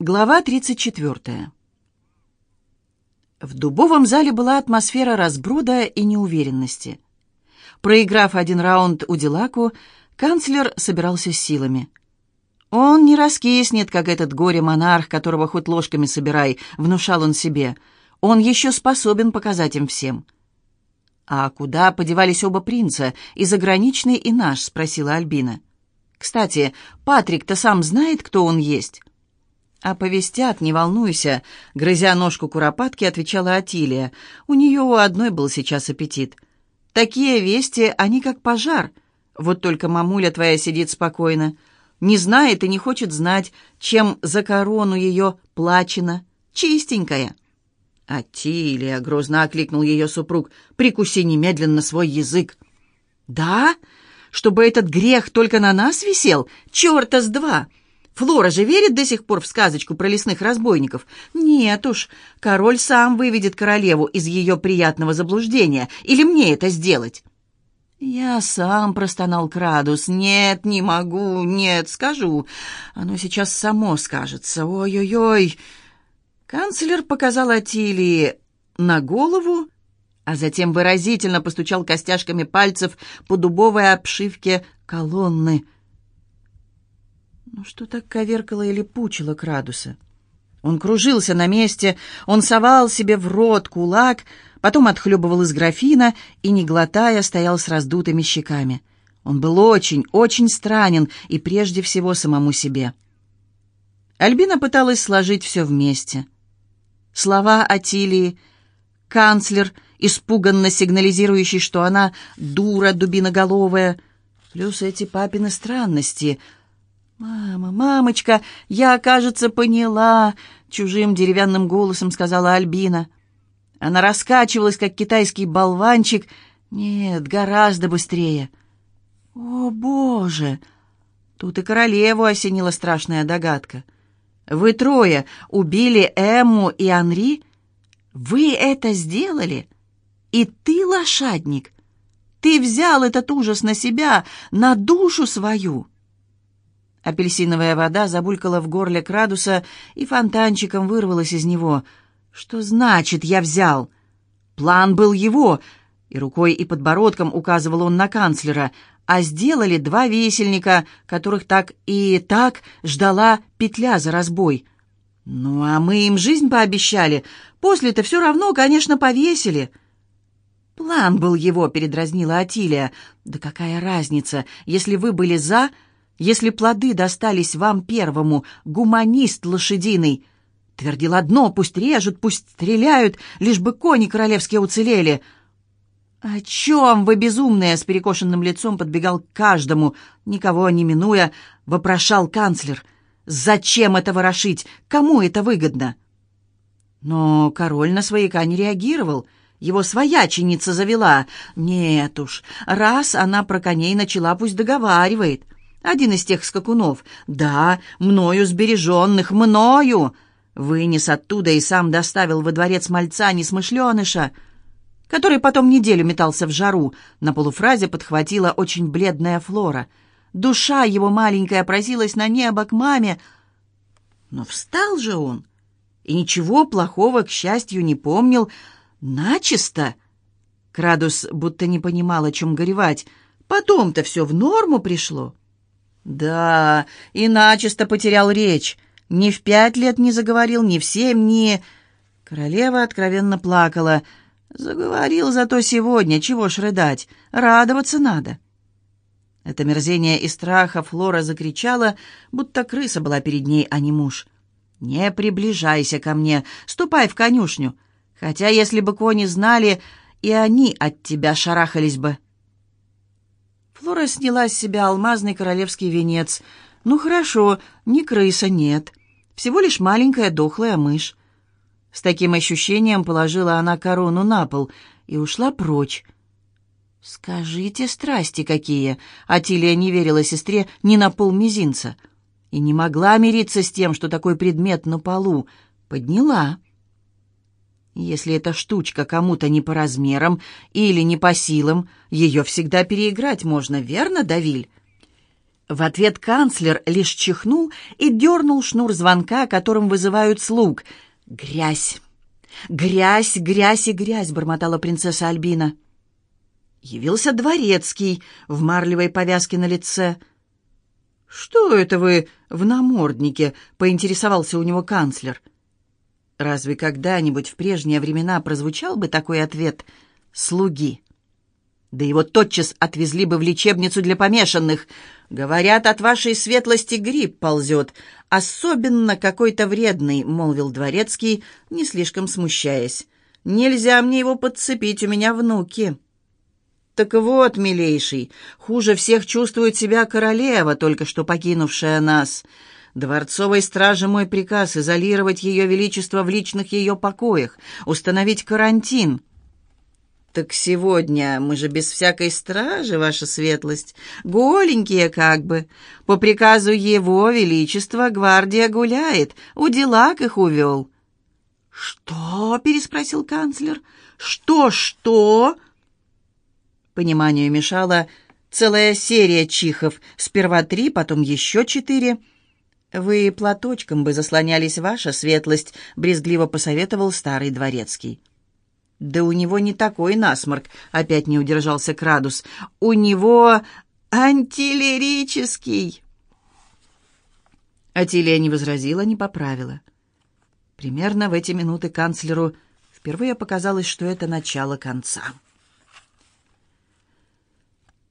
Глава 34. В дубовом зале была атмосфера разброда и неуверенности. Проиграв один раунд у Дилаку, канцлер собирался силами. Он не раскиснет, как этот горе-монарх, которого хоть ложками собирай, внушал он себе. Он еще способен показать им всем. «А куда подевались оба принца, и заграничный, и наш?» — спросила Альбина. «Кстати, Патрик-то сам знает, кто он есть?» «Оповестят, не волнуйся», — грызя ножку куропатки, отвечала Атилия. «У нее у одной был сейчас аппетит. Такие вести, они как пожар. Вот только мамуля твоя сидит спокойно. Не знает и не хочет знать, чем за корону ее плачено. Чистенькая». «Атилия», — грозно окликнул ее супруг, — «прикуси немедленно свой язык». «Да? Чтобы этот грех только на нас висел? Черта с два!» Флора же верит до сих пор в сказочку про лесных разбойников? Нет уж, король сам выведет королеву из ее приятного заблуждения. Или мне это сделать?» «Я сам простонал Крадус. Нет, не могу, нет, скажу. Оно сейчас само скажется. Ой-ой-ой!» Канцлер показал Атилии на голову, а затем выразительно постучал костяшками пальцев по дубовой обшивке колонны — что так коверкало или пучило Крадуса? Он кружился на месте, он совал себе в рот кулак, потом отхлебывал из графина и, не глотая, стоял с раздутыми щеками. Он был очень, очень странен и прежде всего самому себе. Альбина пыталась сложить все вместе. Слова Атилии, канцлер, испуганно сигнализирующий, что она дура дубиноголовая, плюс эти папины странности — «Мама, мамочка, я, кажется, поняла», — чужим деревянным голосом сказала Альбина. Она раскачивалась, как китайский болванчик. Нет, гораздо быстрее. «О, Боже!» Тут и королеву осенила страшная догадка. «Вы трое убили Эмму и Анри? Вы это сделали? И ты, лошадник, ты взял этот ужас на себя, на душу свою!» Апельсиновая вода забулькала в горле Крадуса и фонтанчиком вырвалась из него. «Что значит «я взял»?» «План был его», и рукой и подбородком указывал он на канцлера, а сделали два весельника, которых так и так ждала петля за разбой. «Ну, а мы им жизнь пообещали. После-то все равно, конечно, повесили». «План был его», — передразнила Атилия. «Да какая разница, если вы были «за», если плоды достались вам первому, гуманист лошадиный, твердил одно, пусть режут, пусть стреляют, лишь бы кони королевские уцелели. «О чем вы, безумные?» — с перекошенным лицом подбегал к каждому, никого не минуя, вопрошал канцлер. «Зачем это ворошить? Кому это выгодно?» Но король на свояка не реагировал. Его свояченица завела. Нет уж, раз она про коней начала, пусть договаривает. Один из тех скакунов. Да, мною сбереженных, мною. Вынес оттуда и сам доставил во дворец мальца несмышленыша, который потом неделю метался в жару. На полуфразе подхватила очень бледная Флора. Душа его маленькая просилась на небо к маме. Но встал же он, и ничего плохого, к счастью, не помнил. Начисто. Крадус будто не понимал, о чем горевать. Потом-то все в норму пришло. Да, и начисто потерял речь. Ни в пять лет не заговорил, ни в семь, ни... Королева откровенно плакала. Заговорил зато сегодня, чего ж рыдать, радоваться надо. Это мерзение и страха Флора закричала, будто крыса была перед ней, а не муж. «Не приближайся ко мне, ступай в конюшню. Хотя, если бы кони знали, и они от тебя шарахались бы». Флора сняла с себя алмазный королевский венец. «Ну хорошо, ни крыса нет. Всего лишь маленькая дохлая мышь». С таким ощущением положила она корону на пол и ушла прочь. «Скажите, страсти какие!» Атилия не верила сестре ни на полмизинца и не могла мириться с тем, что такой предмет на полу. Подняла. Если эта штучка кому-то не по размерам или не по силам, ее всегда переиграть можно, верно, Давиль? В ответ канцлер лишь чихнул и дернул шнур звонка, которым вызывают слуг. «Грязь! Грязь, грязь и грязь!» — бормотала принцесса Альбина. Явился дворецкий в марлевой повязке на лице. «Что это вы в наморднике?» — поинтересовался у него канцлер. Разве когда-нибудь в прежние времена прозвучал бы такой ответ «слуги»? Да его тотчас отвезли бы в лечебницу для помешанных. Говорят, от вашей светлости грипп ползет. Особенно какой-то вредный, — молвил дворецкий, не слишком смущаясь. Нельзя мне его подцепить, у меня внуки. Так вот, милейший, хуже всех чувствует себя королева, только что покинувшая нас. Дворцовой страже мой приказ изолировать ее величество в личных ее покоях, установить карантин — «Так сегодня мы же без всякой стражи, ваша светлость, голенькие как бы. По приказу его величества гвардия гуляет, у делак их увел». «Что?» — переспросил канцлер. «Что, что?» Пониманию мешала целая серия чихов. Сперва три, потом еще четыре. «Вы платочком бы заслонялись, ваша светлость», — брезгливо посоветовал старый дворецкий. «Да у него не такой насморк», — опять не удержался Крадус. «У него антилерический». Атилия не возразила, не поправила. Примерно в эти минуты канцлеру впервые показалось, что это начало конца.